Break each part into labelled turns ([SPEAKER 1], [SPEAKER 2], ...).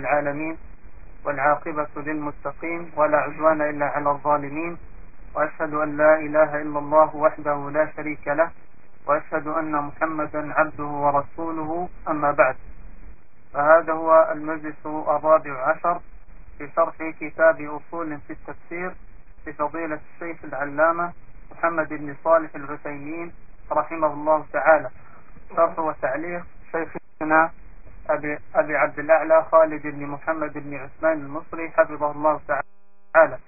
[SPEAKER 1] العالمين والعاقبة للمتقين ولا عدوان إلا على الظالمين وأشهد أن لا إله إلا الله وحده لا شريك له وأشهد أن محمدا عبده ورسوله أما بعد. فهذا هو المجلس الرابع عشر في شرح كتاب أصول في التفسير لفضيلة الشيخ العلامة محمد بن صالح العثيمين رحمه الله تعالى. شرح وتعليق شيخنا أبي, أبي عبد الأعلى خالد بن محمد بن عثمان المصري حفظه الله تعالى.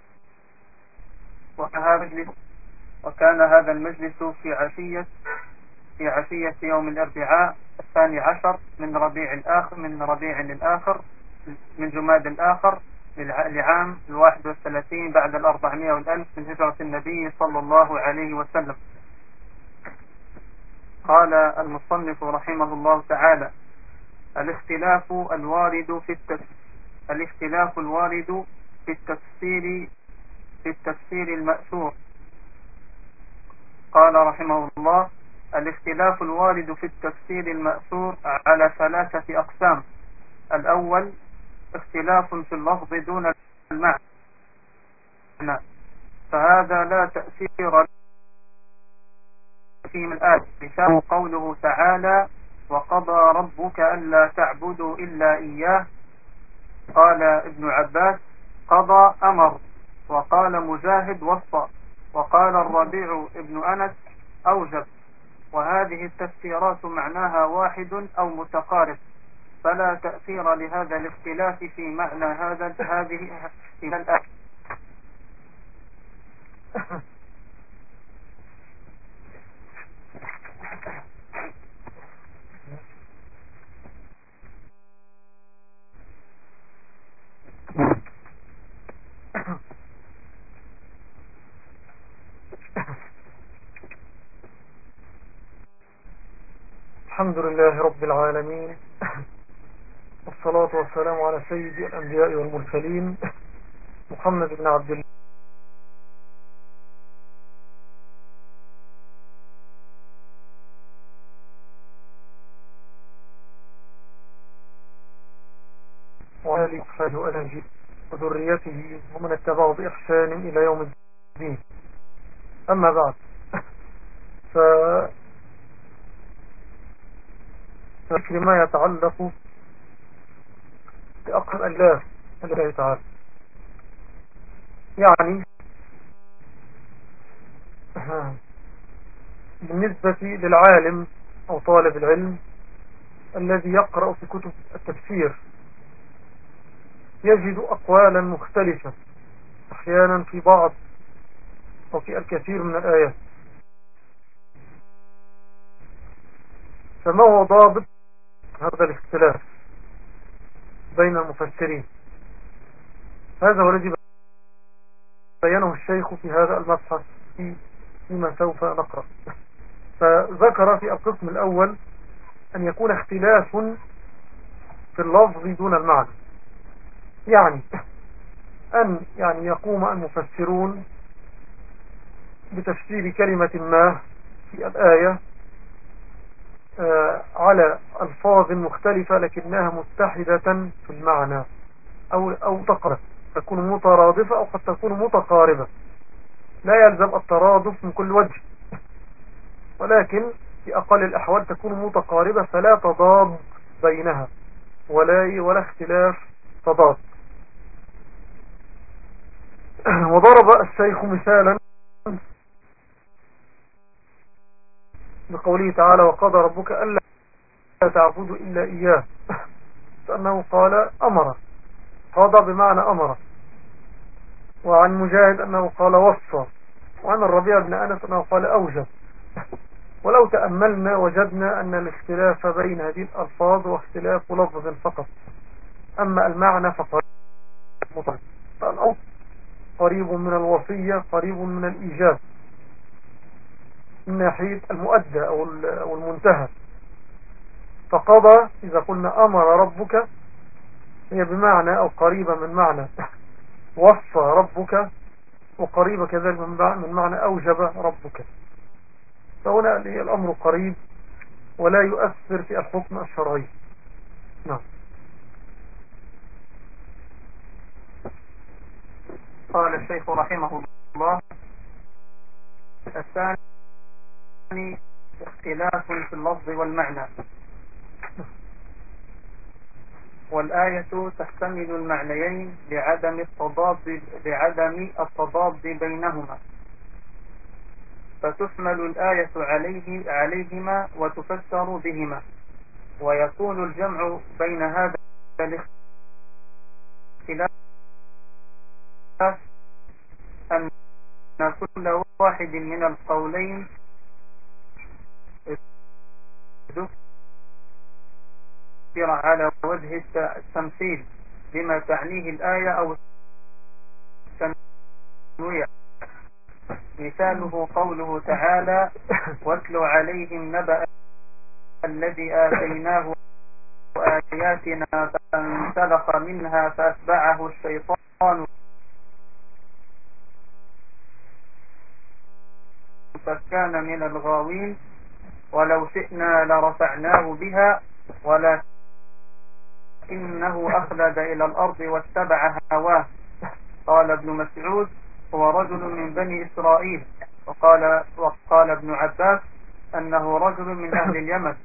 [SPEAKER 1] وكان هذا المجلس في عشية في عشية يوم الأربعاء الثاني عشر من ربيع الآخر من ربيع الآخر من جماد الآخر لعام الواحد والثلاثين بعد الأربعمائة والألف من هجرة النبي صلى الله عليه وسلم. قال المصنف رحمه الله تعالى الاختلاف الوارد في التفسير الاختلاف الوارد في التفسير في التفسير المأثور. قال رحمه الله الاختلاف الوارد في التفسير المأثور على ثلاثة أقسام. الأول اختلاف في اللفظ دون المعنى. فهذا لا تأثير في من الآية. قوله تعالى وقضى ربك ألا تعبدوا إلا إياه. قال ابن عباس قضى أمر وقال مجاهد وصى وقال الربيع ابن أنس أوجب. وهذه التفسيرات معناها واحد أو متقارب فلا تأثير لهذا الاختلاف في معنى هذا هذه الآية.
[SPEAKER 2] الحمد لله رب العالمين. والصلاة والسلام على سيد الأنبياء والمرسلين. محمد بن عبد الله. وآله وصحبه وأهله وذريته ومن اتبعه بإحسان إلى يوم الدين. أما بعد. ف ذكر ما يتعلق بأقرب الله الله تعالى يعني بالنسبة للعالم أو طالب العلم الذي يقرأ في كتب التفسير يجد أقوالا مختلفة أحيانا في بعض أو في الكثير من الآيات. فما هو ضابط هذا الاختلاف بين المفسرين. هذا هو الذي بينه الشيخ في هذا المبحث في فيما سوف نقرأ. فذكر في القسم الأول أن يكون اختلاف في اللفظ دون المعنى. يعني أن يعني يقوم المفسرون بتفسير كلمة ما في الآية على ألفاظ مختلفة لكنها متحدة في المعنى. أو, أو تقرب تكون مترادفة أو قد تكون متقاربة. لا يلزم الترادف من كل وجه. ولكن في أقل الأحوال تكون متقاربة فلا تضاد بينها. ولا ولا اختلاف تضاد. وضرب الشيخ مثالا بقوله تعالى وقضى ربك ألا تعبدوا إلا إياه. فأنه قال أمر. قضى بمعنى أمر. وعن مجاهد أنه قال وصى. وعن الربيع بن أنس أنه قال أوجب. ولو تأملنا وجدنا أن الاختلاف بين هذه الألفاظ واختلاف لفظ فقط. أما المعنى فقريب. قريب من الوصية قريب من الإيجاب. من ناحية المؤدى أو المنتهى. فقضى إذا قلنا أمر ربك هي بمعنى أو قريبة من معنى. وصى ربك وقريبة كذلك من معنى أوجب ربك. فهنا الأمر قريب ولا يؤثر في الحكم الشرعي. نعم.
[SPEAKER 1] قال الشيخ رحمه الله الثاني اختلاف في اللفظ والمعنى. والآية تحتمل المعنيين لعدم التضاد لعدم التضاد بينهما. فتحمل الآية عليه عليهما وتفسر بهما. ويكون الجمع بين هذا الاختلاف أن كل واحد من القولين ذكر على وجه التمثيل بما تعنيه الآية أو التنويع. مثاله قوله تعالى واتل عليهم نبأ الذي آتيناه آياتنا فانسلخ منها فأتبعه الشيطان فكان من الغاوين. ولو شئنا لرفعناه بها ولكنه أخلد إلى الأرض واتبع هواه. قال ابن مسعود هو رجل من بني إسرائيل. وقال, وقال ابن عباس أنه رجل من أهل اليمن.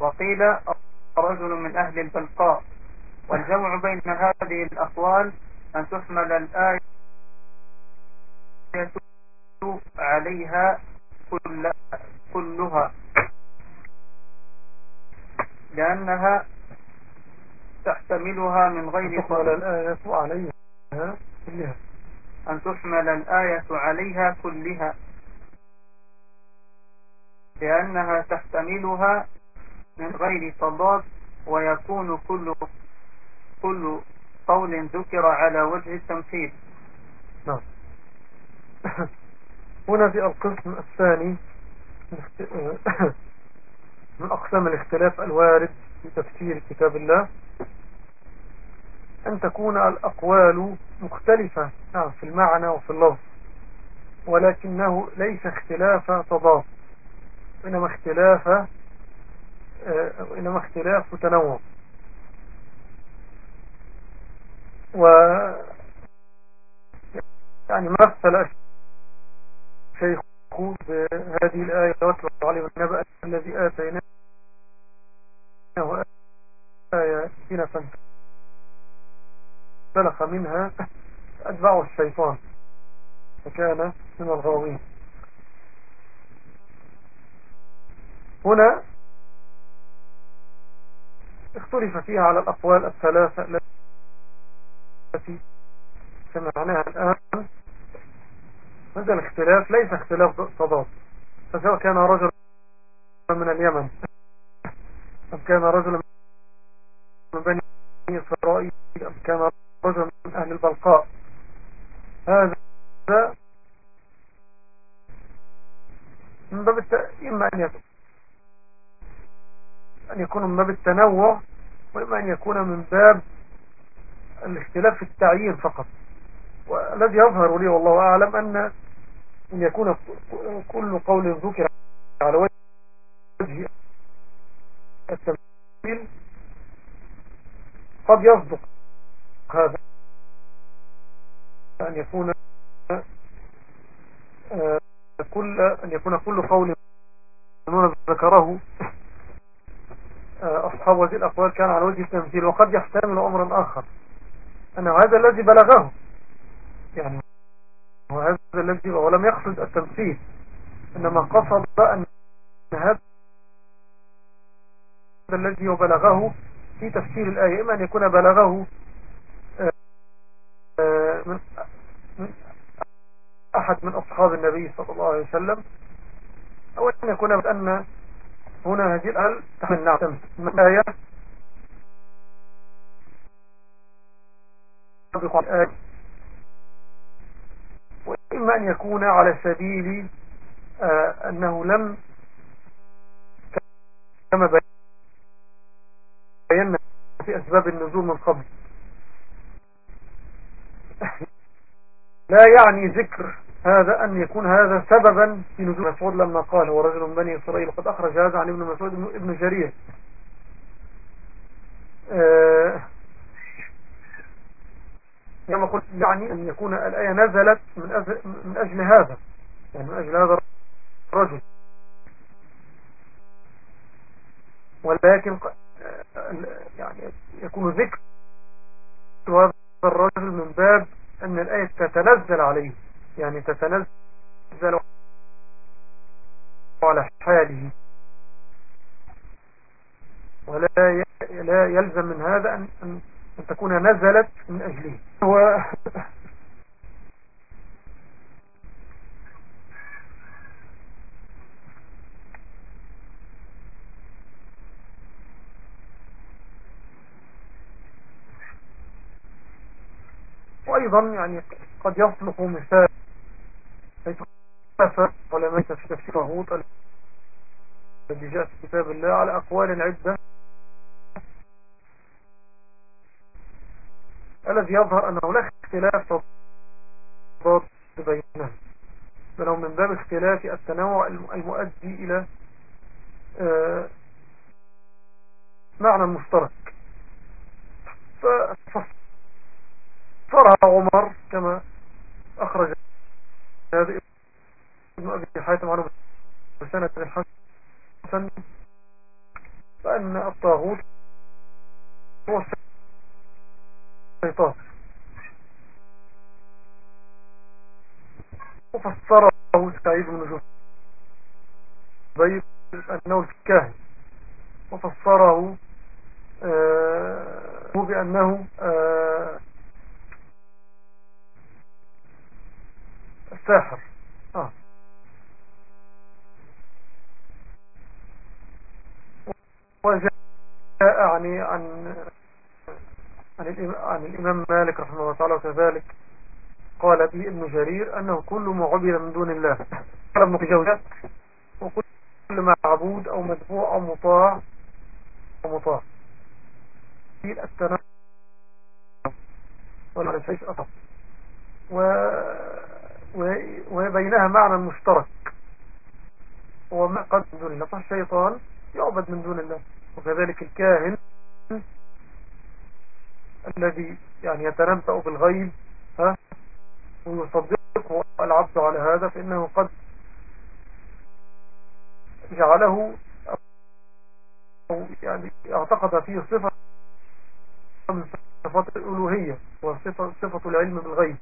[SPEAKER 1] وقيل رجل من أهل البلقاء. والجمع بين هذه الأقوال أن تحمل الآية عليها كل كلها. لأنها تحتملها من غير
[SPEAKER 2] تحمل الآية عليها كلها.
[SPEAKER 1] أن تحمل الآية عليها كلها. لأنها تحتملها من غير تضاد ويكون كل كل قول ذكر على وجه التمثيل.
[SPEAKER 2] نعم. هنا في القسم الثاني من أقسام الاختلاف الوارد في تفسير كتاب الله أن تكون الأقوال مختلفة نعم في المعنى وفي اللفظ ولكنه ليس اختلاف تضاد وإنما اختلاف آه، وإنما اختلاف تنوع. و يعني مثل الشيخ بهذه الآية واتلو عليهم النبأ الذي آتيناه آية سنة فلخ منها أتبعه الشيطان فكان من الغاوين. هنا اختلف فيها على الأقوال الثلاثة التي سمعناها الآن. هذا الاختلاف ليس اختلاف تضاد فسواء كان رجل من اليمن. أم كان رجل من بني إسرائيل أم كان رجل من أهل البلقاء هذا من باب. إما أن يكون أن يكون من باب التنوع وإما أن يكون من باب الاختلاف في التعيين فقط والذي يظهر لي والله أعلم أن أن يكون كل قول ذكر على وجه التمثيل قد يصدق هذا أن يكون آه، كل أن يكون كل قول ذكره آه، أصحاب هذه الأقوال كان على وجه التمثيل وقد يحتمل أمرا آخر أن هذا الذي بلغه يعني وهذا الذي ولم يقصد التمثيل إنما قصد أن هذا الذي بلغه في تفسير الآية إما أن يكون بلغه آه، من أحد من أصحاب النبي صلى الله عليه وسلم أو أن يكون بأن هنا هذه الآية تحمل نعم من آية الآية وإما أن يكون على سبيل آه أنه لم كما بينا في أسباب النزول من قبل. لا يعني ذكر هذا أن يكون هذا سببا في نزول مسعود لما قال هو رجل من بني إسرائيل وقد أخرج هذا عن ابن مسعود ابن جرير. آه كما قلت يعني أن يكون الآية نزلت من أجل, من أجل هذا يعني من أجل هذا الرجل. ولكن يكون ذكر هذا الرجل من باب أن الآية تتنزل عليه. يعني تتنزل على حاله. ولا لا يلزم من هذا أن, تكون نزلت من أجله. وأيضا يعني قد يصلح مثال حيث علماء تفسير طاغوت الذي جاء في كتاب الله على أقوال عدة الذي يظهر أنه لا اختلاف تضاد بينهم بل من باب اختلاف التنوع المؤدي إلى آه، معنى مشترك. فصرها عمر كما أخرج هذا ابن أبي حاتم عنه بسنة الحسن فأن الطاغوت هو الشيطان وفسره سعيد بن جبير أنه الكاهن وفسره آه بأنه آه الساحر آه. وجاء يعني عن عن الإمام مالك رحمه الله تعالى وكذلك قال به ابن جرير أنه كل ما عبد من دون الله قال ابن جوزة وكل معبود أو مدفوع أو مطاع أو مطاع التنوع ولا شيء أطف وبينها معنى مشترك هو ما قد من دون الله فالشيطان يعبد من دون الله وكذلك الكاهن الذي يعني يتنبأ بالغيب ها ويصدقه العبد على هذا فإنه قد جعله أو يعني اعتقد فيه صفة من صفات الألوهية وصفة صفة العلم بالغيب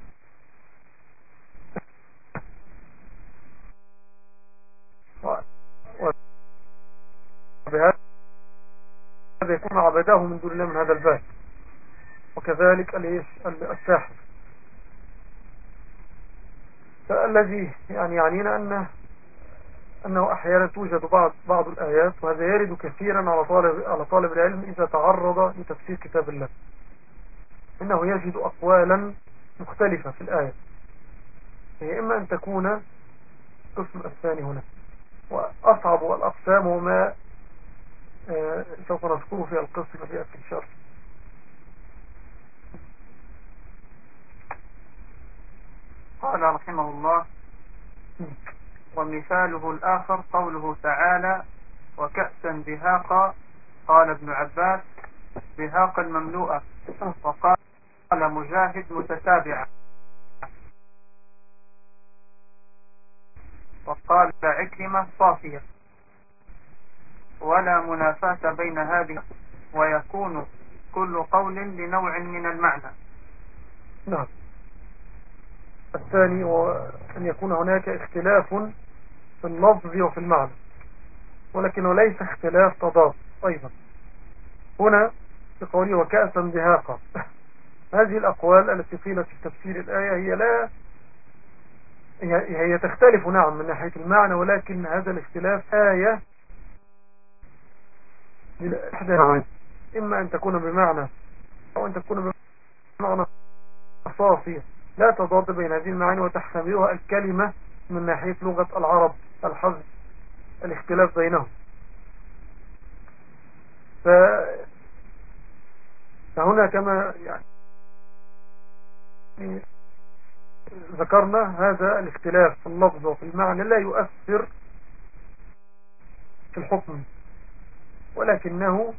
[SPEAKER 2] وبهذا يكون عبداه من دون الله من هذا الباب. وكذلك الساحر. فالذي يعني يعنينا أنه أنه أحيانا توجد بعض بعض الآيات وهذا يرد كثيرا على طالب على طالب العلم إذا تعرض لتفسير كتاب الله. إنه يجد أقوالا مختلفة في الآية. هي إما أن تكون القسم الثاني هنا. وأصعب الأقسام آه، سوف نذكره في القسم في الشرح
[SPEAKER 1] قال رحمه الله ومثاله الآخر قوله تعالى وكأسا بهاقا قال ابن عباس بهاقا مملوءة. وقال مجاهد متتابعة وقال عكرمة صافية. ولا منافاة بين هذه ويكون كل قول لنوع من المعنى.
[SPEAKER 2] نعم. الثاني أن يكون هناك اختلاف في اللفظ وفي المعنى ولكنه ليس اختلاف تضاد أيضا. هنا في قوله وكأسا دهاقا هذه الأقوال التي قيلت في تفسير الآية هي لا هي تختلف نعم من ناحية المعنى ولكن هذا الاختلاف آية نعم. إما أن تكون بمعنى أو أن تكون بمعنى صافية لا تضاد بين هذه المعاني وتحتملها الكلمة من ناحية لغة العرب الحظ الاختلاف بينهم. ف... فهنا كما يعني ذكرنا هذا الاختلاف في اللفظ وفي المعنى لا يؤثر في الحكم. ولكنه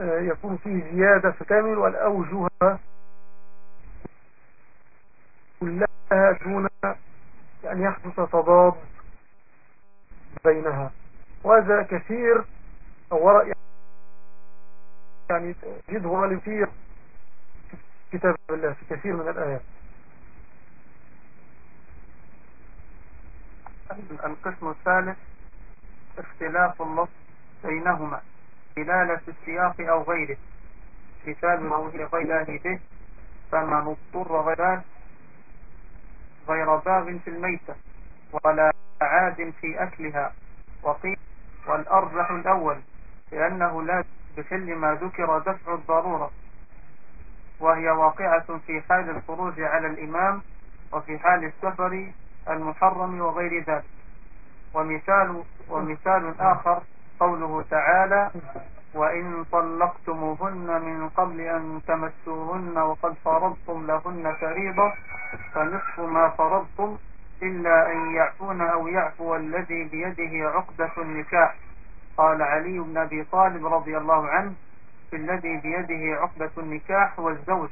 [SPEAKER 2] آه، يكون فيه زيادة فتامل والأوجه كلها دون أن يحدث تضاد بينها. وهذا كثير أو رأي يعني تجده عالم في كتاب الله في كثير من الآيات.
[SPEAKER 1] القسم الثالث اختلاف اللفظ بينهما. دلالة السياق أو غيره. مثال غير غيره به فمن اضطر غير غير باغ في الميتة ولا عاد في أكلها. وقيل والأرجح الأول لأنه لا بكل ما ذكر دفع الضرورة. وهي واقعة في حال الخروج على الإمام وفي حال السفر المحرم وغير ذلك. ومثال, ومثال آخر قوله تعالى وإن طلقتموهن من قبل أن تمسوهن وقد فرضتم لهن فريضة فنصف ما فرضتم إلا أن يعفون أو يعفو الذي بيده عقدة النكاح. قال علي بن أبي طالب رضي الله عنه في الذي بيده عقدة النكاح هو الزوج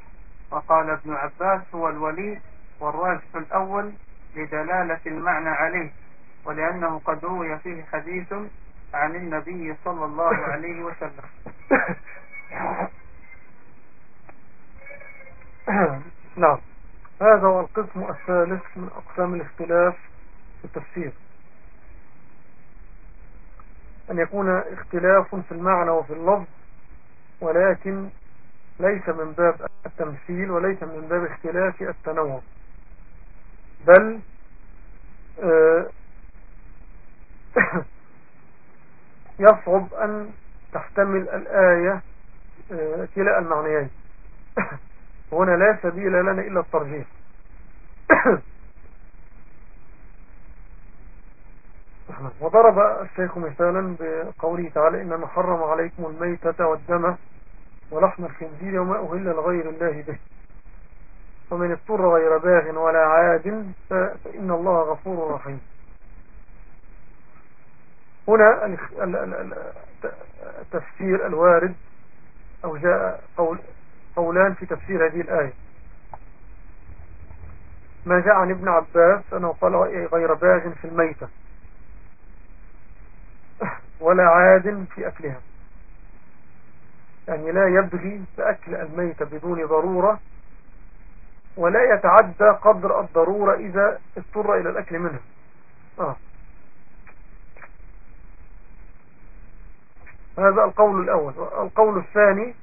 [SPEAKER 1] وقال ابن عباس هو الولي والراجح الأول لدلالة المعنى عليه ولأنه قد روي فيه حديث عن النبي صلى الله عليه وسلم.
[SPEAKER 2] نعم. هذا هو القسم الثالث من أقسام الاختلاف في التفسير. أن يكون اختلاف في المعنى وفي اللفظ ولكن ليس من باب التمثيل وليس من باب اختلاف التنوع. بل آه، يصعب أن تحتمل الآية آه، كلا المعنيين هنا لا سبيل لنا إلا الترجيح. وضرب الشيخ مثالا بقوله تعالى إنما حرم عليكم الميتة والدم ولحم الخنزير وما أهل لغير الله به. ومن اضطر غير باغ ولا عاد فإن الله غفور رحيم. هنا التفسير الوارد أو جاء قول قولان في تفسير هذه الآية. ما جاء عن ابن عباس أنه قال غير باغ في الميتة ولا عاد في أكلها. يعني لا يبغي بأكل الميتة بدون ضرورة ولا يتعدى قدر الضرورة إذا اضطر إلى الأكل منها. آه. هذا القول الأول. القول الثاني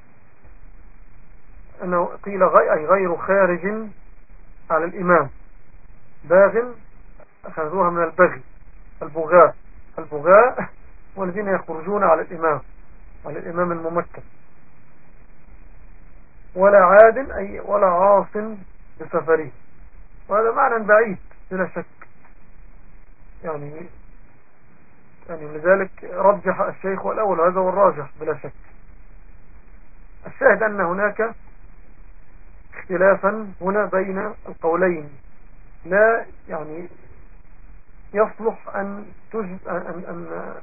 [SPEAKER 2] أنه قيل أي غير خارج على الإمام. باغ أخذوها من البغي البغاء. البغاء والذين يخرجون على الإمام على الإمام الممكن ولا عاد أي ولا عاص بسفره. وهذا معنى بعيد بلا شك. يعني يعني لذلك رجح الشيخ الأول وهذا هو الراجح بلا شك. الشاهد أن هناك اختلافا هنا بين القولين. لا يعني يصلح أن, أن, أن,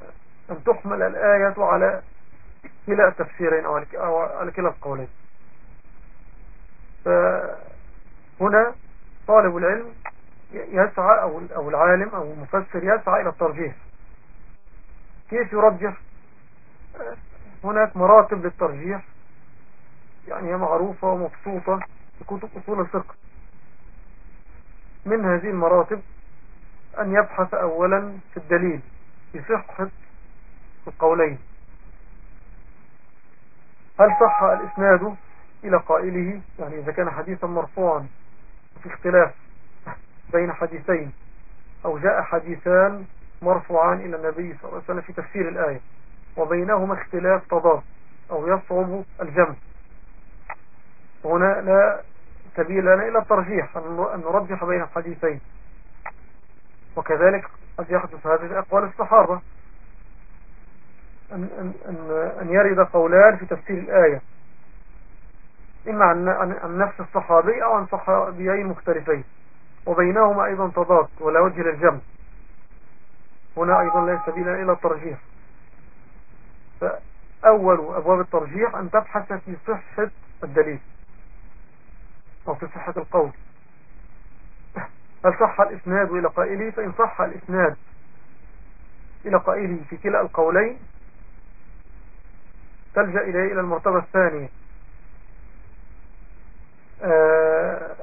[SPEAKER 2] أن تحمل الآية على كلا التفسيرين أو على كلا القولين فهنا طالب العلم يسعى أو العالم أو المفسر يسعى إلى الترجيح. كيف يرجح؟ هناك مراتب للترجيح يعني هي معروفة ومبسوطة في كتب أصول الفقه. من هذه المراتب أن يبحث أولا في الدليل في صحة القولين. هل صح الإسناد إلى قائله؟ يعني إذا كان حديثا مرفوعا في اختلاف بين حديثين أو جاء حديثان مرفوعان إلى النبي صلى الله عليه وسلم في تفسير الآية. وبينهما اختلاف تضاد أو يصعب الجمع. هنا لا سبيل لنا إلى الترجيح أن نرجح بين الحديثين. وكذلك قد يحدث هذا أقوال الصحابة. أن, أن, أن, أن يرد قولان في تفسير الآية. إما عن, عن نفس الصحابي أو عن صحابيين مختلفين. وبينهما أيضا تضاد ولا وجه للجمع. هنا أيضا لا سبيل إلى الترجيح. فأول أبواب الترجيح أن تبحث في صحة الدليل أو في صحة القول. هل صح الإسناد إلى قائله؟ فإن صح الإسناد إلى قائله في كلا القولين تلجأ إليه إلى المرتبة الثانية. آه،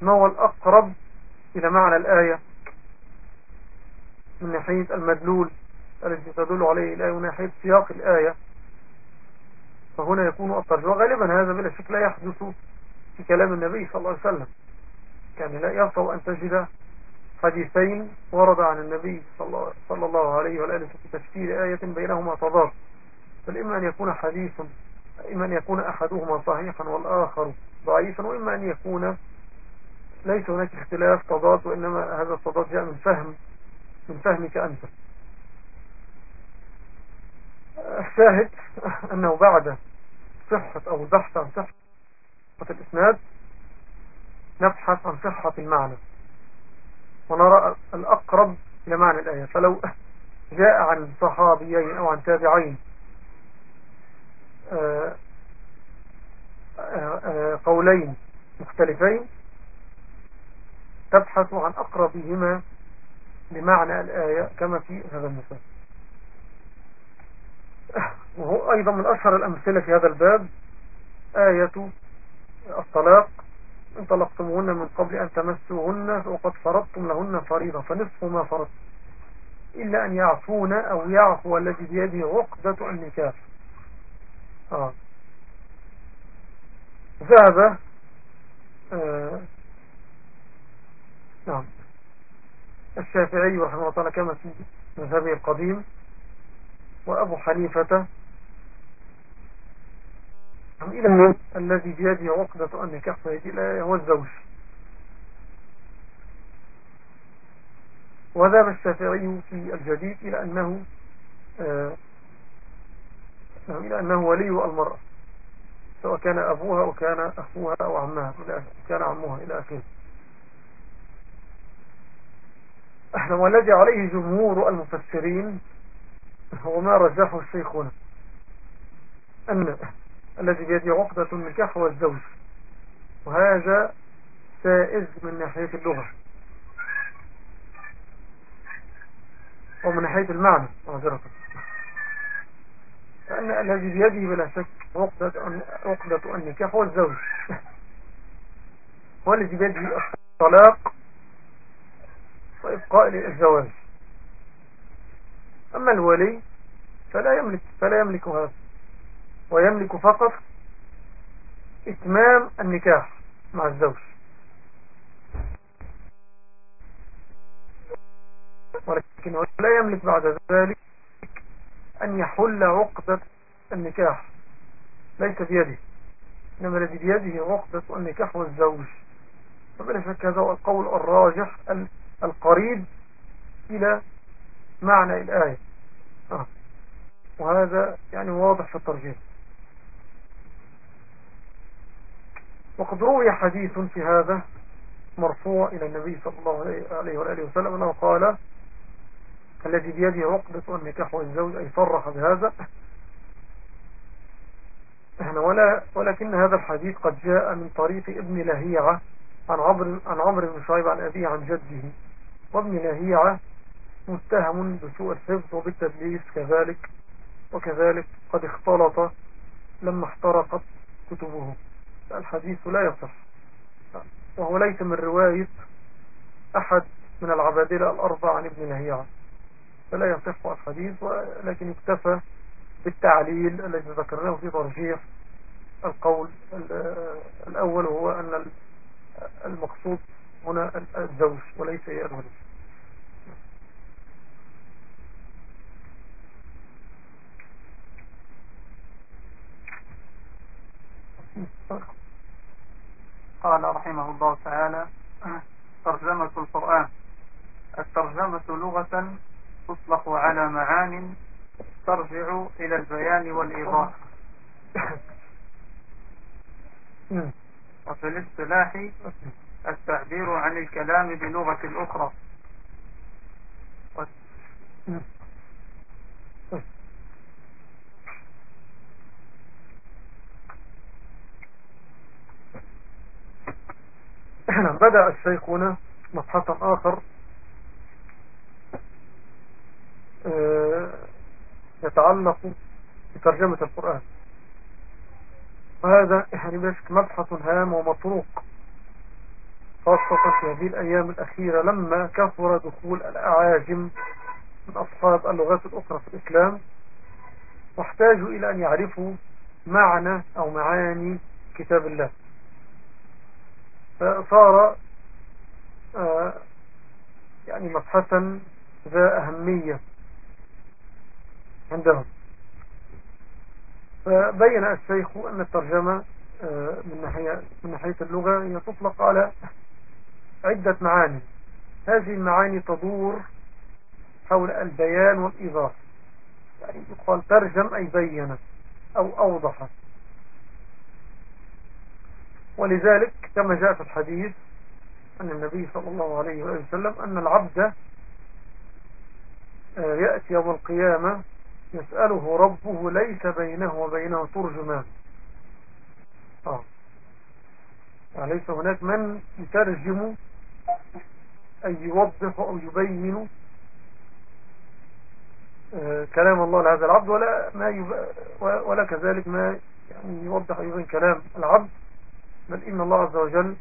[SPEAKER 2] ما هو الأقرب إلى معنى الآية؟ من ناحية المدلول الذي تدل عليه الآية ناحية سياق الآية فهنا يكون الترجمة وغالبا هذا بلا شك لا يحدث في كلام النبي صلى الله عليه وسلم. يعني لا يصعب أن تجد حديثين ورد عن النبي صلى الله عليه وآله في تفسير آية بينهما تضاد. بل إما أن يكون حديث إما أن يكون أحدهما صحيحا والآخر ضعيفا وإما أن يكون ليس هناك اختلاف تضاد وإنما هذا التضاد جاء من فهم من فهمك أنت. الشاهد أنه بعد صحة أو البحث عن صحة الإسناد نبحث عن صحة المعنى. ونرى الأقرب إلى معنى الآية. فلو جاء عن صحابيين أو عن تابعين قولين مختلفين تبحث عن أقربهما لمعنى الآية كما في هذا المثال وهو أيضا من أشهر الأمثلة في هذا الباب آية الطلاق إن طلقتموهن من قبل أن تمسوهن وقد فرضتم لهن فريضة فنصف ما فرضتم إلا أن يعفون أو يعفو الذي بيده عقدة النكاح آه. ذهب آه. نعم الشافعي رحمه الله كما في مذهبه القديم وأبو حنيفة إلى الذي بيده عقدة النكاح فهذه الآية هو الزوج. وذهب الشافعي في الجديد إلى أنه آه إلى أنه ولي المرأة سواء كان أبوها أو كان أخوها أو عمها كان عمها إلى آخره والذي عليه جمهور المفسرين هو ما رجحه الشيخ هنا أن الذي بيده عقدة النكاح هو الزوج وهذا سائز من ناحية اللغة. ومن ناحية المعنى معذرة. فأن الذي بيده بلا شك عقدة, عقدة النكاح هو الزوج هو الذي بيده الطلاق وإبقاء للزواج أما الولي فلا يملك فلا يملك هذا ويملك فقط إتمام النكاح مع الزوج. ولكن لا يملك بعد ذلك أن يحل عقدة النكاح ليس بيده. إنما الذي بيده عقدة النكاح والزوج. فبلا شك هذا القول الراجح القريب إلى معنى الآية. آه. وهذا يعني واضح في الترجيح وقد روي حديث في هذا مرفوع إلى النبي صلى الله عليه وآله وسلم أنه قال الذي بيده عقدة النكاح والزوج أي صرح بهذا. ولا ولكن هذا الحديث قد جاء من طريق ابن لهيعة عن عمرو عن عمرو بن شعيب عن أبيه عن جده. وابن لهيعة متهم بسوء الحفظ وبالتدليس كذلك وكذلك قد اختلط لما احترقت كتبه. الحديث لا يصح وهو ليس من رواية أحد من العبادلة الأربع عن ابن لهيعة فلا يصح الحديث ولكن اكتفى بالتعليل الذي ذكرناه في ترجيح القول الأول هو أن المقصود هنا الزوج وليس هي الولد.
[SPEAKER 1] قال رحمه الله تعالى ترجمة القرآن. الترجمة لغة تطلق على معان ترجع إلى البيان والإيضاح. وفي الاصطلاح التعبير عن الكلام بلغة الأخرى
[SPEAKER 2] بدأ الشيخ هنا مبحثا آخر آه، يتعلق بترجمة القرآن. وهذا يعني بشك مبحث هام ومطروق خاصة في هذه الأيام الأخيرة لما كثر دخول الأعاجم من أصحاب اللغات الأخرى في الإسلام واحتاجوا إلى أن يعرفوا معنى أو معاني كتاب الله. فصار آه، يعني مبحثا ذا أهمية عندهم. فبين الشيخ أن الترجمة آه، من ناحية من ناحية اللغة هي تطلق على عدة معاني. هذه المعاني تدور حول البيان والإيضاح. يعني يقال ترجم أي بين أو أوضح ولذلك كما جاء في الحديث أن النبي صلى الله عليه وسلم أن العبد آه، يأتي يوم القيامة يسأله ربه ليس بينه وبينه ترجمان آه. يعني ليس هناك من يترجم أي يوضح أو يبين آه، كلام الله لهذا العبد ولا ما يب... ولا كذلك ما يعني يوضح يبين كلام العبد بل إن الله عز وجل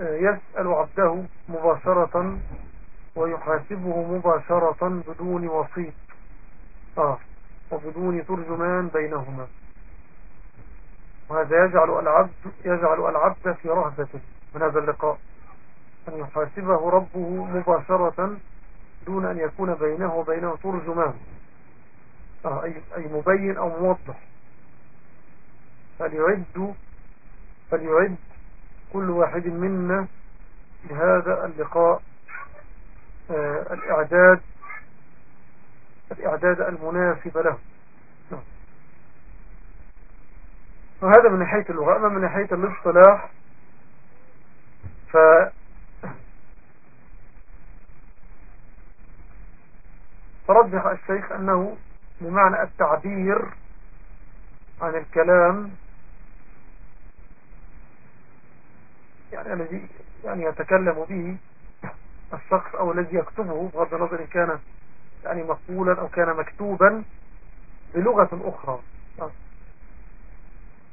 [SPEAKER 2] آه، يسأل عبده مباشرة ويحاسبه مباشرة بدون وسيط. آه وبدون ترجمان بينهما. وهذا يجعل العبد يجعل العبد في رهبة. من هذا اللقاء؟ أن يحاسبه ربه مباشرة دون أن يكون بينه وبينه ترجمان. آه أي, أي مبين أو موضح. فليعد فليعد كل واحد منا لهذا اللقاء آه الإعداد الإعداد المناسب له. وهذا من ناحية اللغة. أما من ناحية الاصطلاح ف فرجح الشيخ أنه بمعنى التعبير عن الكلام يعني الذي يعني يتكلم به الشخص أو الذي يكتبه بغض النظر إن كان يعني مقولا أو كان مكتوبا بلغة أخرى.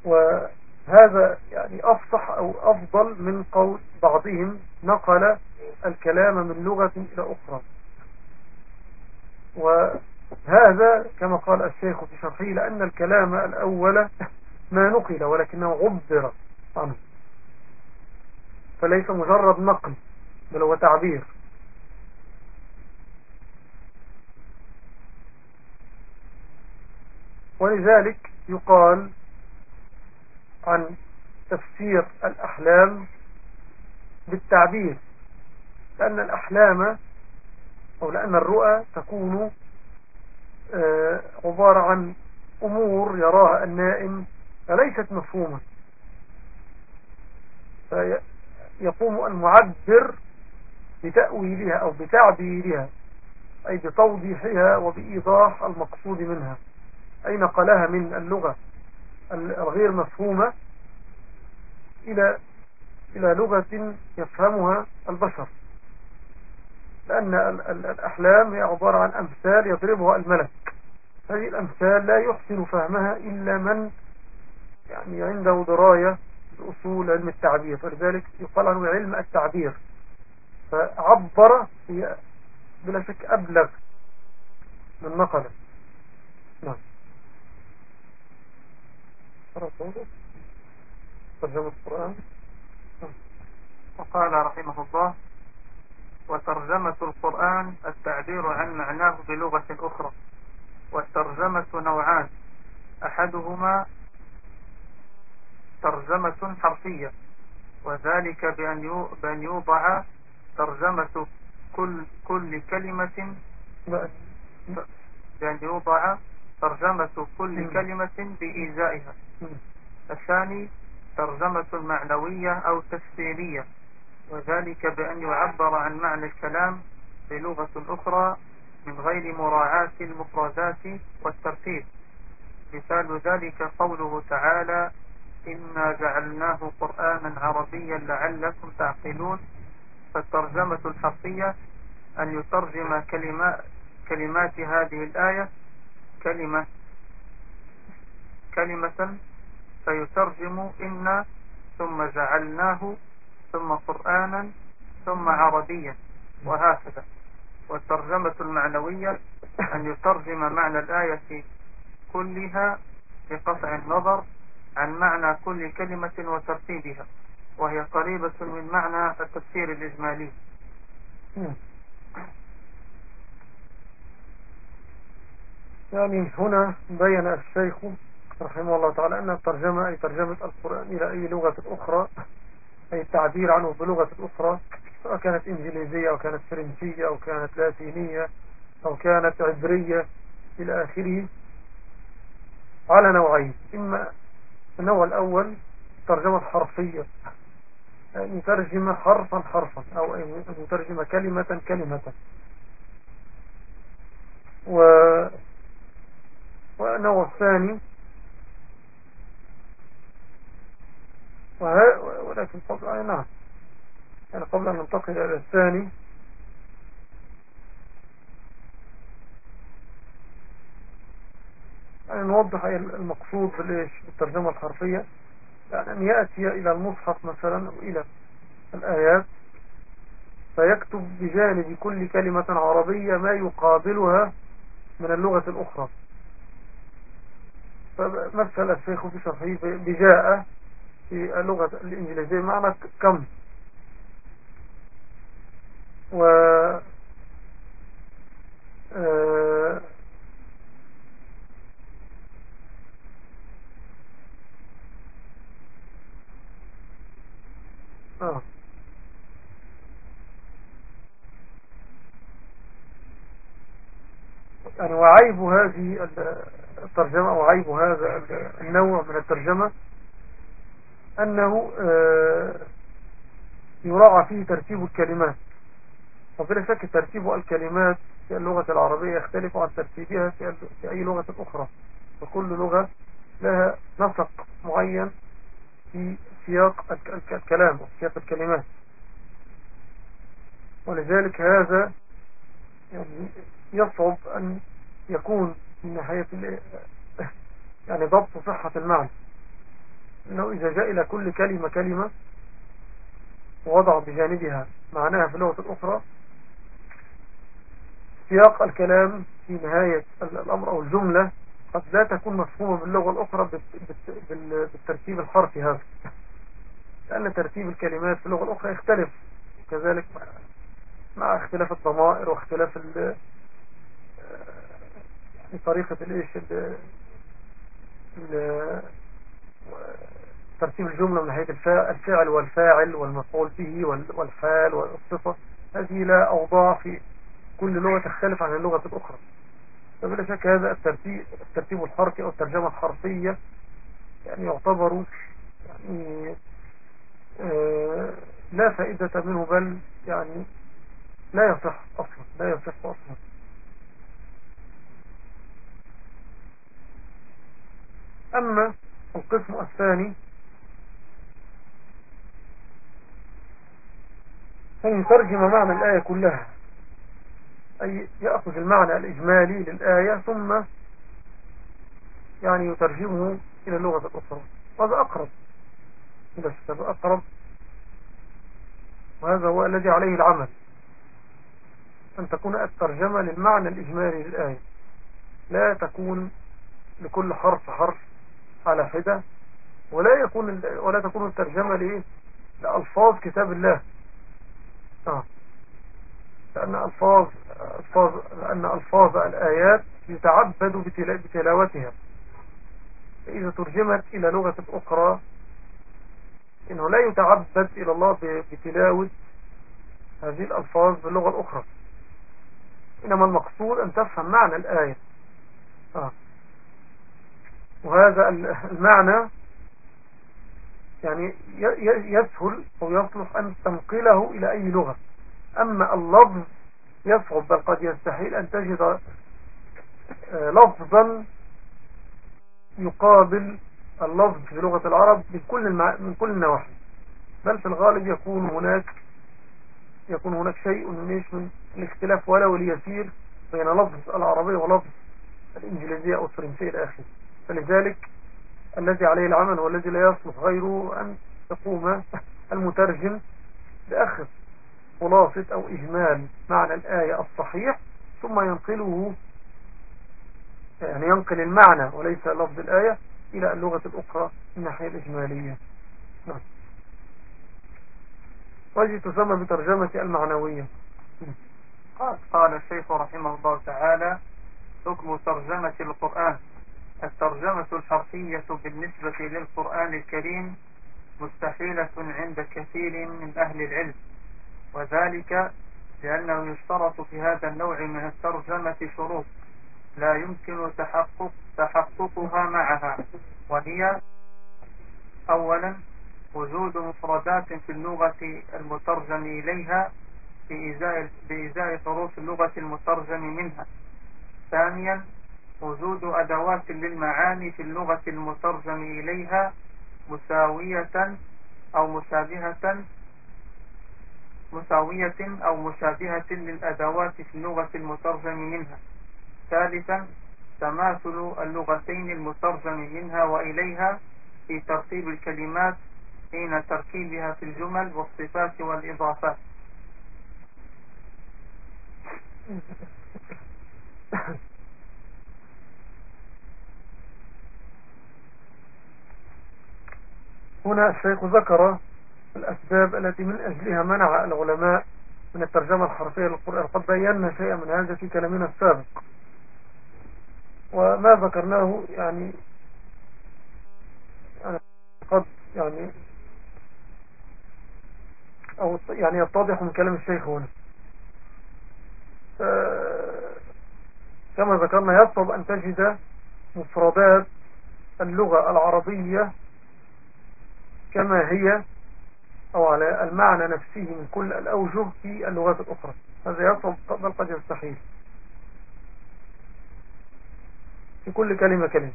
[SPEAKER 2] وهذا يعني أفصح أو أفضل من قول بعضهم نقل الكلام من لغة إلى أخرى. وهذا كما قال الشيخ في شرحه لأن الكلام الأول ما نقل ولكنه عبر عنه. فليس مجرد نقل بل هو تعبير. ولذلك يقال عن تفسير الأحلام بالتعبير لأن الأحلام أو لأن الرؤى تكون آه، عبارة عن أمور يراها النائم فليست مفهومة. فيقوم المعبر بتأويلها أو بتعبيرها أي بتوضيحها وبإيضاح المقصود منها. أي نقلها من اللغة الغير مفهومة إلى إلى لغة يفهمها البشر. لأن الأحلام هي عبارة عن أمثال يضربها الملك. هذه الأمثال لا يحسن فهمها إلا من يعني عنده دراية بأصول علم التعبير فلذلك يقال عنه علم التعبير. فعبر هي بلا شك أبلغ من نقله. نعم.
[SPEAKER 1] ترجمة القرآن؟ وقال رحمه الله وترجمة القرآن التعبير عن معناه بلغة أخرى والترجمة نوعان أحدهما ترجمة حرفية. وذلك بأن يوضع ترجمة كل, كل كلمة بأن يوضع ترجمة كل كلمة بإيزائها. الثاني ترجمة معنوية أو تفسيرية وذلك بأن يعبر عن معنى الكلام بلغة أخرى من غير مراعاة المفردات والترتيب. مثال ذلك قوله تعالى إنا جعلناه قرآنا عربيا لعلكم تعقلون فالترجمة الحرفية أن يترجم كلمات, كلمات هذه الآية كلمة كلمة فيترجم إنا ثم جعلناه ثم قرآنا ثم عربيا وهكذا. والترجمة المعنوية أن يترجم معنى الآية كلها بقطع النظر عن معنى كل كلمة وترتيبها وهي قريبة من معنى التفسير الإجمالي.
[SPEAKER 2] يعني هنا بين الشيخ رحمه الله تعالى أن الترجمة أي ترجمة القرآن إلى أي لغة أخرى أي التعبير عنه بلغة أخرى سواء كانت إنجليزية أو كانت فرنسية أو كانت لاتينية أو كانت عبرية إلى آخره على نوعين إما النوع الأول ترجمة حرفية. أن يترجم حرفا حرفا أو أن يترجم كلمة كلمة. و والنوع الثاني ولكن قبل نعم يعني قبل أن ننتقل إلى الثاني يعني نوضح المقصود بالترجمة الحرفية. يعني أن يأتي إلى المصحف مثلا أو إلى الآيات فيكتب بجانب كل كلمة عربية ما يقابلها من اللغة الأخرى. فمثل الشيخ في شرحه بجاء في اللغة الإنجليزية معنى كم. و آه، آه. يعني وعيب هذه الترجمة وعيب هذا النوع من الترجمة أنه آه، يراعى فيه ترتيب الكلمات وبلا شك ترتيب الكلمات في اللغة العربية يختلف عن ترتيبها في أي لغة أخرى وكل لغة لها نسق معين في سياق الكلام وسياق الكلمات. ولذلك هذا يعني يصعب أن يكون من ناحية يعني ضبط صحة المعنى. انه إذا جاء إلى كل كلمة كلمة ووضع بجانبها معناها في اللغة الأخرى سياق الكلام في نهاية الأمر أو الجملة قد لا تكون مفهومة باللغة الأخرى بالترتيب الحرفي هذا. لأن ترتيب الكلمات في اللغة الأخرى يختلف. كذلك مع اختلاف الضمائر واختلاف يعني طريقة الإيش ترتيب الجملة من ناحية الفعل والفاعل والمفعول به والحال والصفة. هذه لا أوضاع في كل لغة تختلف عن اللغة الأخرى. فبلا شك هذا الترتيب, الترتيب الحرفي أو الترجمة الحرفية يعني يعتبر يعني آه لا فائدة منه بل يعني لا يصح أصلا لا يصح أصلا. أما القسم الثاني أن يترجم معنى الآية كلها أي يأخذ المعنى الإجمالي للآية ثم يعني يترجمه إلى اللغة الأخرى. هذا أقرب إلى الشتاب أقرب. وهذا هو الذي عليه العمل. أن تكون الترجمة للمعنى الإجمالي للآية. لا تكون لكل حرف حرف على حدة ولا يكون ولا تكون الترجمة لألفاظ كتاب الله. آه. لأن ألفاظ ألفاظ لأن ألفاظ الآيات يتعبد بتلاوتها. فإذا ترجمت إلى لغة أخرى إنه لا يتعبد إلى الله بتلاوة هذه الألفاظ باللغة الأخرى. إنما المقصود أن تفهم معنى الآية. آه. وهذا المعنى يعني يسهل أو يصلح أن تنقله إلى أي لغة. أما اللفظ يصعب بل قد يستحيل أن تجد آه، لفظا يقابل اللفظ في لغة العرب من كل المع... من كل النواحي. بل في الغالب يكون هناك يكون هناك شيء من الاختلاف ولو اليسير بين لفظ العربية ولفظ الإنجليزية أو الفرنسية الآخر فلذلك الذي عليه العمل والذي لا يصلح غيره أن يقوم المترجم بأخذ خلاصة أو إجمال معنى الآية الصحيح ثم ينقله يعني ينقل المعنى وليس لفظ الآية إلى اللغة الأخرى من الناحية الإجمالية نعم. تسمى بترجمة المعنوية.
[SPEAKER 1] قال قال الشيخ رحمه الله تعالى حكم ترجمة القرآن. الترجمة الحرفية بالنسبة للقرآن الكريم مستحيلة عند كثير من أهل العلم. وذلك لأنه يشترط في هذا النوع من الترجمة شروط لا يمكن تحقق تحققها معها وهي أولا وجود مفردات في اللغة المترجم إليها بإزاء, حروف اللغة المترجم منها. ثانيا وجود أدوات للمعاني في اللغة المترجم إليها مساوية أو مشابهة مساوية أو مشابهة للأدوات في اللغة المترجم منها. ثالثا تماثل اللغتين المترجم منها وإليها في ترتيب الكلمات حين تركيبها في الجمل والصفات والإضافات.
[SPEAKER 2] هنا الشيخ ذكر الأسباب التي من أجلها منع العلماء من الترجمة الحرفية للقرآن. قد بينا شيئا من هذا في كلامنا السابق. وما ذكرناه يعني قد يعني أو يعني يتضح من كلام الشيخ هنا. كما ذكرنا يصعب أن تجد مفردات اللغة العربية كما هي أو على المعنى نفسه من كل الأوجه في اللغات الأخرى. هذا يصعب بل قد يستحيل في كل كلمة كلمة.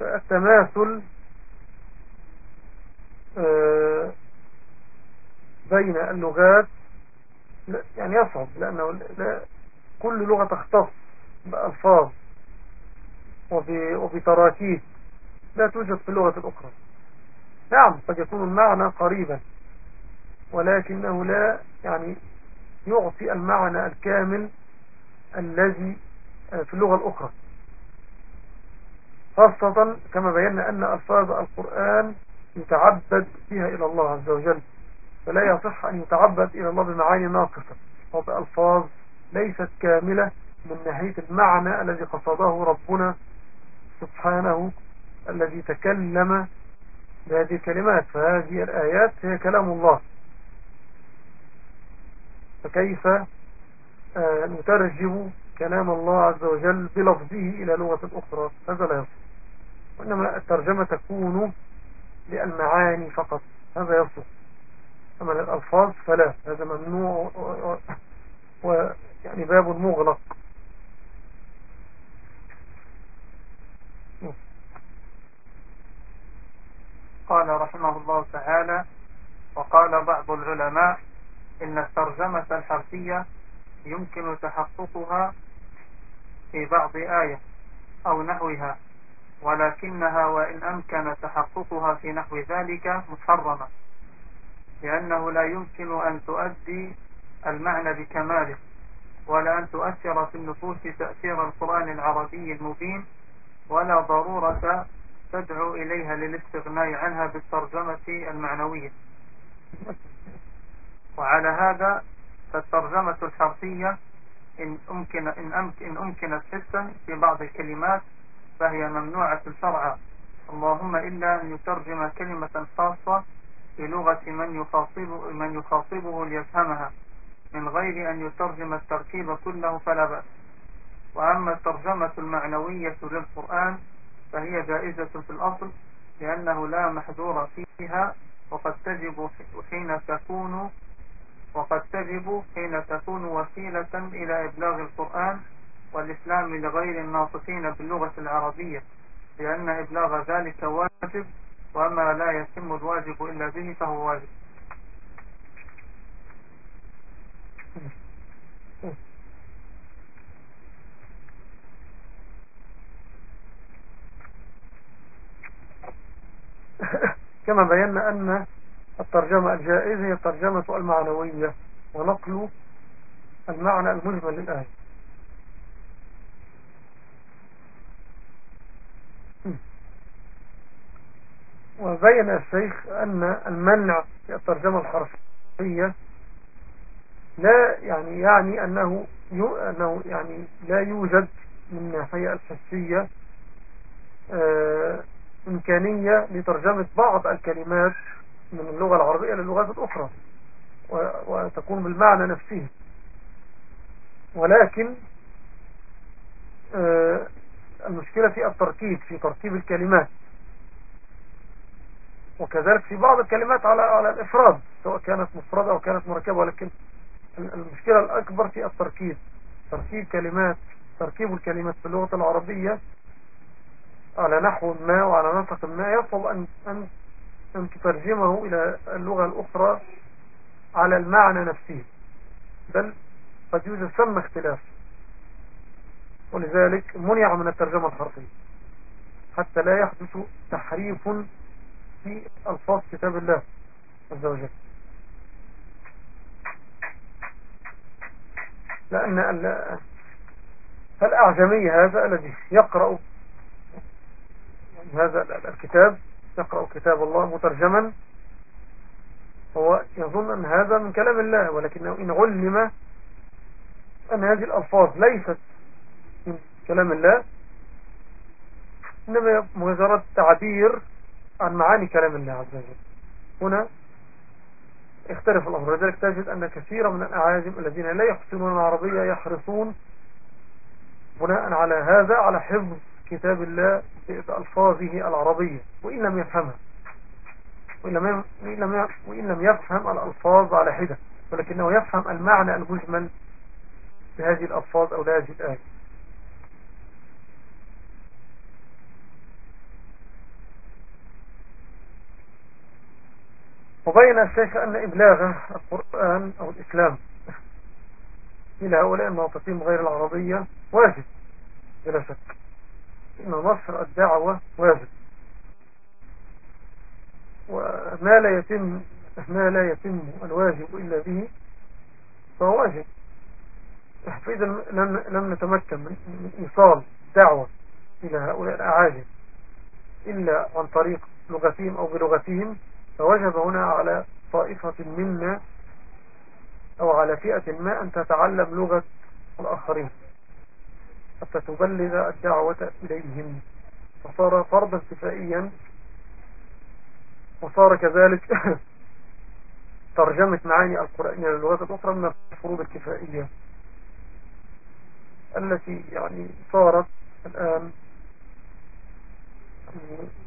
[SPEAKER 2] فالتماثل آه، بين اللغات يعني يصعب لأنه لا كل لغة تختص بألفاظ وبتراكيب. لا توجد في اللغة الأخرى. نعم قد يكون المعنى قريبا ولكنه لا يعني يعطي المعنى الكامل الذي آه، في اللغة الأخرى. خاصة كما بينا أن ألفاظ القرآن يتعبد بها إلى الله عز وجل فلا يصح أن يتعبد إلى الله بمعاني ناقصة. أو بألفاظ ليست كاملة من ناحية المعنى الذي قصده ربنا سبحانه الذي تكلم بهذه الكلمات فهذه الآيات هي كلام الله. فكيف آه، نترجم كلام الله عز وجل بلفظه إلى لغة أخرى؟ هذا لا يصح. وإنما الترجمة تكون للمعاني فقط. هذا يصح. أما الألفاظ فلا. هذا ممنوع ويعني باب مغلق
[SPEAKER 1] قال رحمه الله تعالى وقال بعض العلماء إن الترجمة الحرفية يمكن تحققها في بعض آية أو نحوها ولكنها وإن أمكن تحققها في نحو ذلك محرمة لأنه لا يمكن أن تؤدي المعنى بكماله ولا أن تؤثر في النفوس تأثير القرآن العربي المبين ولا ضرورة تدعو إليها للاستغناء عنها بالترجمة المعنوية. وعلى هذا فالترجمة الحرفية إن, أمكن إن, أمكن إن أمكنت حسا في بعض الكلمات فهي ممنوعة شرعا اللهم إلا أن يترجم كلمة خاصة بلغة من يخاطبه, من يخاطبه ليفهمها. من غير أن يترجم التركيب كله فلا بأس. وأما الترجمة المعنوية للقرآن فهي جائزة في الأصل لأنه لا محذور فيها وقد تجب حين تكون وقد تجب حين تكون وسيلة إلى إبلاغ القرآن والإسلام لغير الناطقين باللغة العربية لأن إبلاغ ذلك واجب وما لا يتم الواجب إلا به فهو واجب.
[SPEAKER 2] كما بينا أن الترجمة الجائزة هي الترجمة المعنوية ونقل المعنى المجمل للآية. وبين الشيخ أن المنع في الترجمة الحرفية لا يعني يعني أنه أنه يعني لا يوجد من ناحية الحسية آه، إمكانية لترجمة بعض الكلمات من اللغة العربية للغات الأخرى وتكون بالمعنى نفسه. ولكن آه، المشكلة في التركيب في تركيب الكلمات. وكذلك في بعض الكلمات على على الإفراد سواء كانت مفردة أو كانت مركبة. ولكن المشكلة الأكبر في التركيب تركيب كلمات تركيب الكلمات في اللغة العربية على نحو ما وعلى نسق ما يصعب أن, أن, أن تترجمه إلى اللغة الأخرى على المعنى نفسه. بل قد يوجد ثم اختلاف. ولذلك منع من الترجمة الحرفية. حتى لا يحدث تحريف في ألفاظ كتاب الله عز وجل. لأن الأعجمي هذا الذي يقرأ هذا الكتاب يقرأ كتاب الله مترجما هو يظن أن هذا من كلام الله ولكنه إن علم أن هذه الألفاظ ليست من كلام الله إنما مجرد تعبير عن معاني كلام الله عز وجل. هنا اختلف الأمر لذلك تجد أن كثيرا من الأعاجم الذين لا يحسنون العربية يحرصون بناء على هذا على حفظ كتاب الله بألفاظه العربية وإن لم يفهمها. وإن لم, وإن لم يفهم الألفاظ على حدة ولكنه يفهم المعنى المجمل لهذه الألفاظ أو لهذه الآية. وبين الشيخ أن إبلاغ القرآن أو الإسلام إلى هؤلاء المنطقين غير العربية واجب بلا شك. إن نصر الدعوة واجب. وما لا يتم ما لا يتم الواجب إلا به فهو واجب. فإذا لم, لم نتمكن من إيصال دعوة إلى هؤلاء الأعاجم إلا عن طريق لغتهم أو بلغتهم فوجب هنا على طائفة منا أو على فئة ما أن تتعلم لغة الآخرين. حتى تبلغ الدعوة إليهم. فصار فرضا كفائيا وصار كذلك ترجمة معاني القرآن إلى اللغات الأخرى من الفروض الكفائية. التي يعني صارت الآن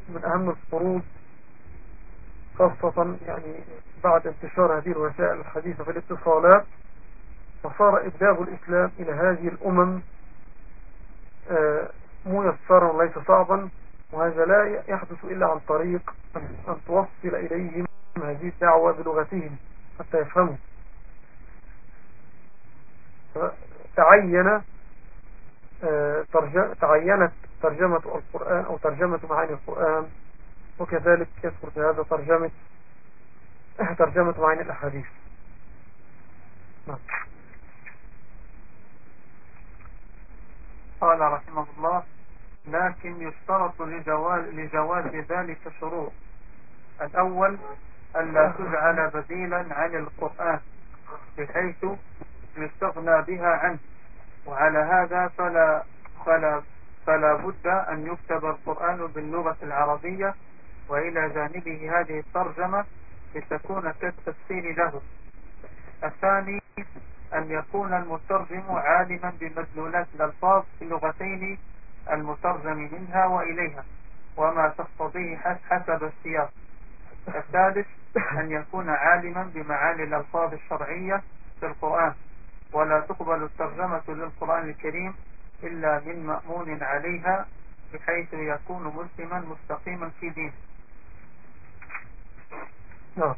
[SPEAKER 2] من أهم الفروض خاصة يعني بعد انتشار هذه الوسائل الحديثة في الاتصالات. فصار إبلاغ الإسلام إلى هذه الأمم ميسرا وليس صعبا وهذا لا يحدث إلا عن طريق أن توصل إليهم هذه الدعوة بلغتهم حتى يفهموا. تعين آه، تعينت ترجمة القرآن أو ترجمة معاني القرآن وكذلك يذكر في هذا ترجمة ترجمة معاني الأحاديث. نعم.
[SPEAKER 1] قال رحمه الله لكن يشترط لجواز, لجواز ذلك شروط. الأول ألا تجعل بديلا عن القرآن بحيث يستغنى بها عنه. وعلى هذا فلا, فلا, فلا بد أن يكتب القرآن باللغة العربية وإلى جانبه هذه الترجمة لتكون كالتفسير له. الثاني أن يكون المترجم عالما بمدلولات الألفاظ في اللغتين المترجم منها وإليها وما تقتضيه حسب السياق. الثالث أن يكون عالما بمعاني الألفاظ الشرعية في القرآن. ولا تقبل الترجمة للقرآن الكريم إلا من مأمون عليها بحيث يكون مسلما مستقيما في دينه.
[SPEAKER 2] نعم.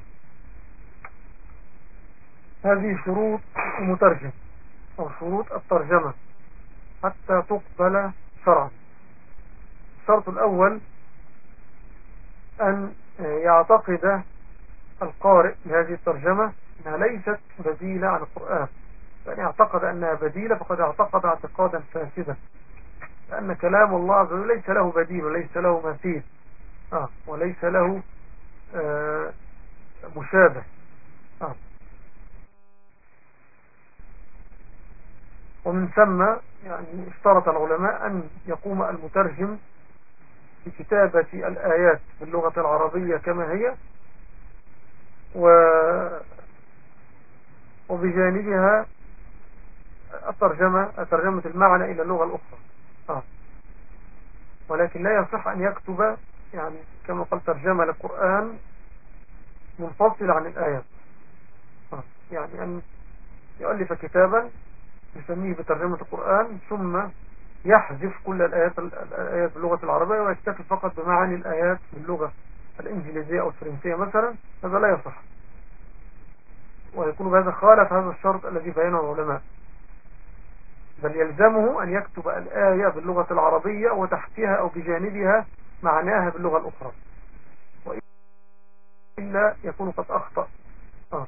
[SPEAKER 2] هذه شروط المترجم أو شروط الترجمة. حتى تقبل شرعا. الشرط الأول أن يعتقد القارئ لهذه الترجمة أنها ليست بديلة عن القرآن. فإن اعتقد أنها بديلة فقد اعتقد اعتقادا فاسدا. لأن كلام الله عز وجل ليس له بديل وليس له مثيل. آه وليس له آه مشابه. آه ومن ثم يعني اشترط العلماء أن يقوم المترجم بكتابة الآيات باللغة العربية كما هي و وبجانبها الترجمة ترجمة المعنى إلى اللغة الأخرى آه. ولكن لا يصح أن يكتب يعني كما قال ترجمة للقرآن منفصل عن الآيات آه. يعني أن يؤلف كتابا يسميه بترجمة القرآن ثم يحذف كل الآيات الآيات باللغة العربية ويكتفي فقط بمعاني الآيات باللغة الإنجليزية أو الفرنسية مثلا هذا لا يصح. ويكون بهذا خالف هذا الشرط الذي بينه العلماء. بل يلزمه أن يكتب الآية باللغة العربية وتحتها أو بجانبها معناها باللغة الأخرى. وإلا يكون قد أخطأ. آه.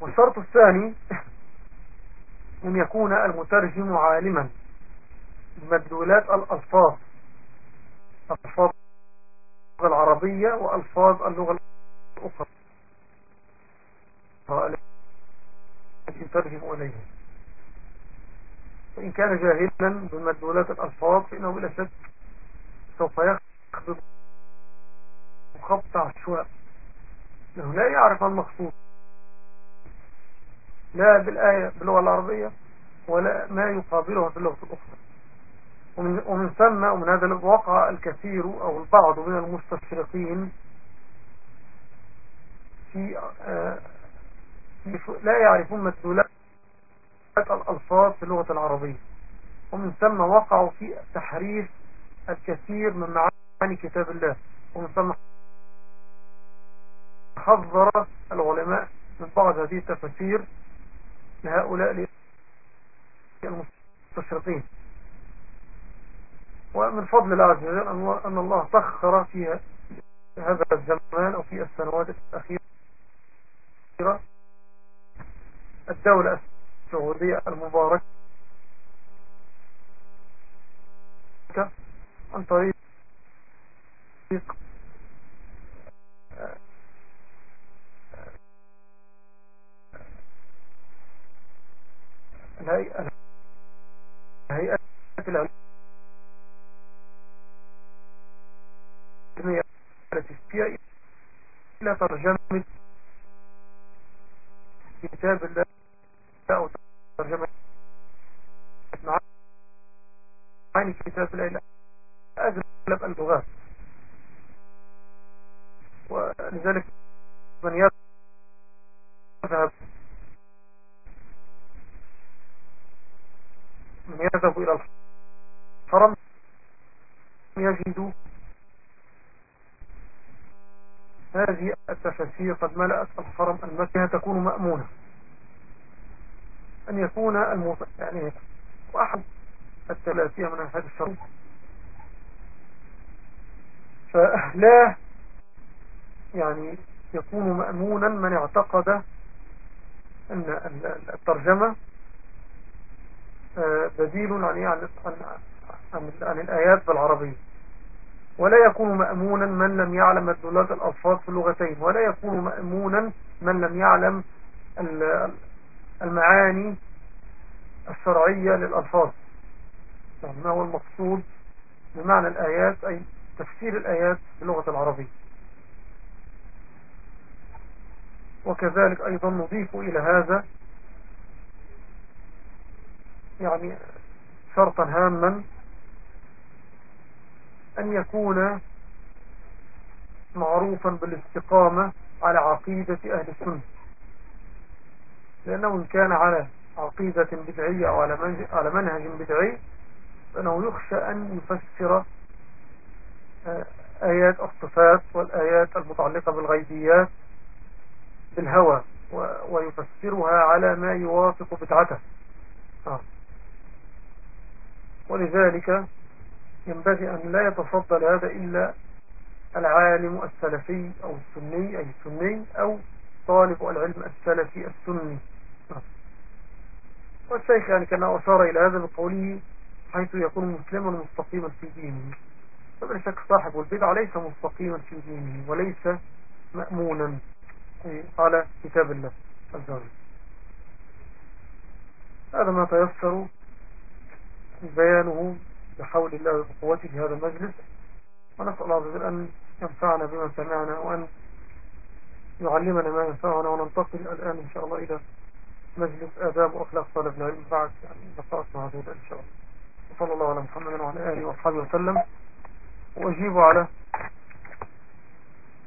[SPEAKER 2] والشرط الثاني أن يكون المترجم عالما بمدلولات الألفاظ الألفاظ العربية وألفاظ اللغة الأخرى. التي يترجم إليه. فإن كان جاهلا بمدلولات الألفاظ فإنه بلا شك سوف يخبط خبط عشواء. انه لا يعرف المقصود لا بالآية باللغة العربية ولا ما يقابلها في اللغة الأخرى. ومن, ومن ثم ومن هذا وقع الكثير أو البعض من المستشرقين في آه لا يعرفون مدلولات الألفاظ في اللغة العربية. ومن ثم وقعوا في تحريف الكثير من معاني كتاب الله. ومن ثم حذر العلماء من بعض هذه التفاسير لهؤلاء المستشرقين. ومن فضل الله عز وجل أن الله سخر في هذا الزمان أو في السنوات الأخيرة الدولة السعودية المباركة عن طريق الهيئة الهيئة العلمية التي فيها إلى ترجمة كتاب الله أو ترجمة معاني كتاب الله إلى أغلب اللغات ولذلك من يذهب يذهب إلى الحرم يجد هذه التفاسير قد ملأت الحرم المكية تكون مأمونة. أن يكون المف... يعني أحد الثلاثية من هذه الشروط فلا يعني يكون مأمونا من اعتقد أن الترجمة بديل عن, عن, عن, عن الآيات بالعربية. ولا يكون مأمونا من لم يعلم مدلولات الألفاظ في اللغتين ولا يكون مأمونا من لم يعلم المعاني الشرعية للألفاظ. يعني ما هو المقصود بمعنى الآيات أي تفسير الآيات باللغة العربية. وكذلك أيضا نضيف إلى هذا يعني شرطا هاما أن يكون معروفا بالاستقامة على عقيدة أهل السنة لأنه إن كان على عقيدة بدعية أو على منهج بدعي فإنه يخشى أن يفسر آه، آيات الصفات والآيات المتعلقة بالغيبيات بالهوى ويفسرها على ما يوافق بدعته آه. ولذلك ينبغي أن لا يتفضل هذا إلا العالم السلفي أو السني أي السني أو طالب العلم السلفي السني. والشيخ يعني كان أشار إلى هذا بقوله حيث يكون مسلما مستقيما في دينه. فبلا شك صاحب البدع ليس مستقيما في دينه وليس مأمونا. على كتاب الله عز هذا ما تيسر بيانه بحول الله وقوته في هذا المجلس. ونسأل الله عز وجل أن ينفعنا بما سمعنا وأن يعلمنا ما ينفعنا وننتقل الآن إن شاء الله إلى مجلس آداب وأخلاق طالب العلم بعد يعني دقائق معدودة إن شاء الله. وصلى الله على محمد وعلى آله وصحبه وسلم. وأجيب على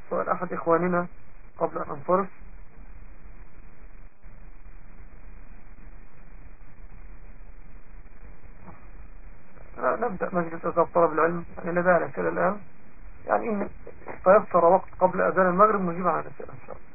[SPEAKER 2] سؤال أحد إخواننا قبل أن أنصرف. نبدأ مجلس أذاب طلب العلم لا داعي الأسئلة الآن. يعني إن تيسر وقت قبل أذان المغرب نجيب عن الأسئلة إن شاء الله